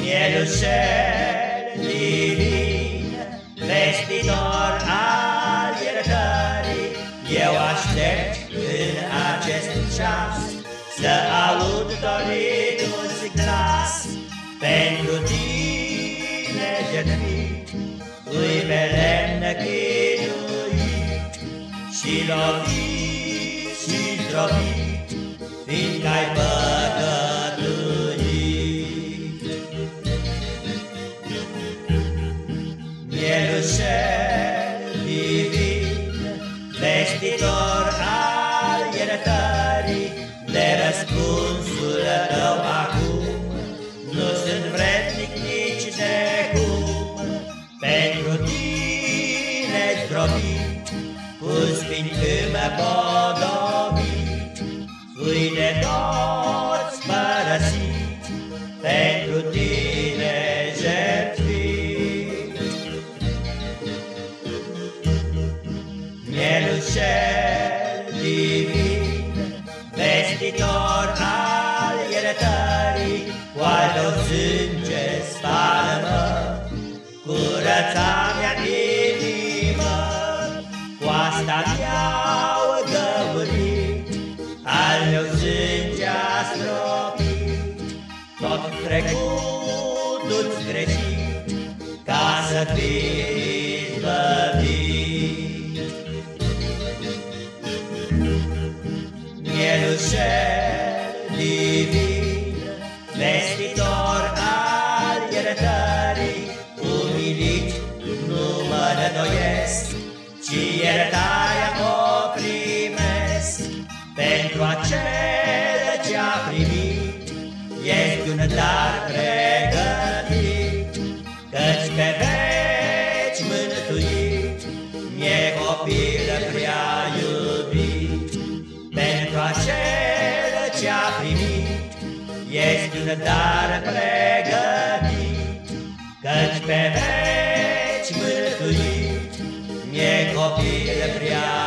Mielușel divin, vestitor al iertării, Eu aștept în acest ceas Să aud doritul glas Pentru tine jertfit, Ui pe lemn chinuit Și lovit și zdrobit, Fiindcă-ai Mielușel vestitor al iertării, de răspunsul tău acum, nu sunt vrednic nici de cum. Pentru tine zdrobit, cu spintâmă podobit, fui de toți Mielușel divin, vestitor al iertării, cu al tău sânge spală-mă, curăța mea inimă, cu asta mi-au găurit, al meu sânge a stropit, tot trecutul-ți greșit, ca să fii Mielușel divin, vestitor al iertării, umilit nu mă nădoiesc, ci iertarea o primesc. Pentru acel ce-a primit, ești un dar pregătit, căci pe veci mântuit, mi-e copil prea iubit. Pentru acel ce-a primit, Ești un dar pregătit, Căci pe veci mântuit, Mi-e copil prea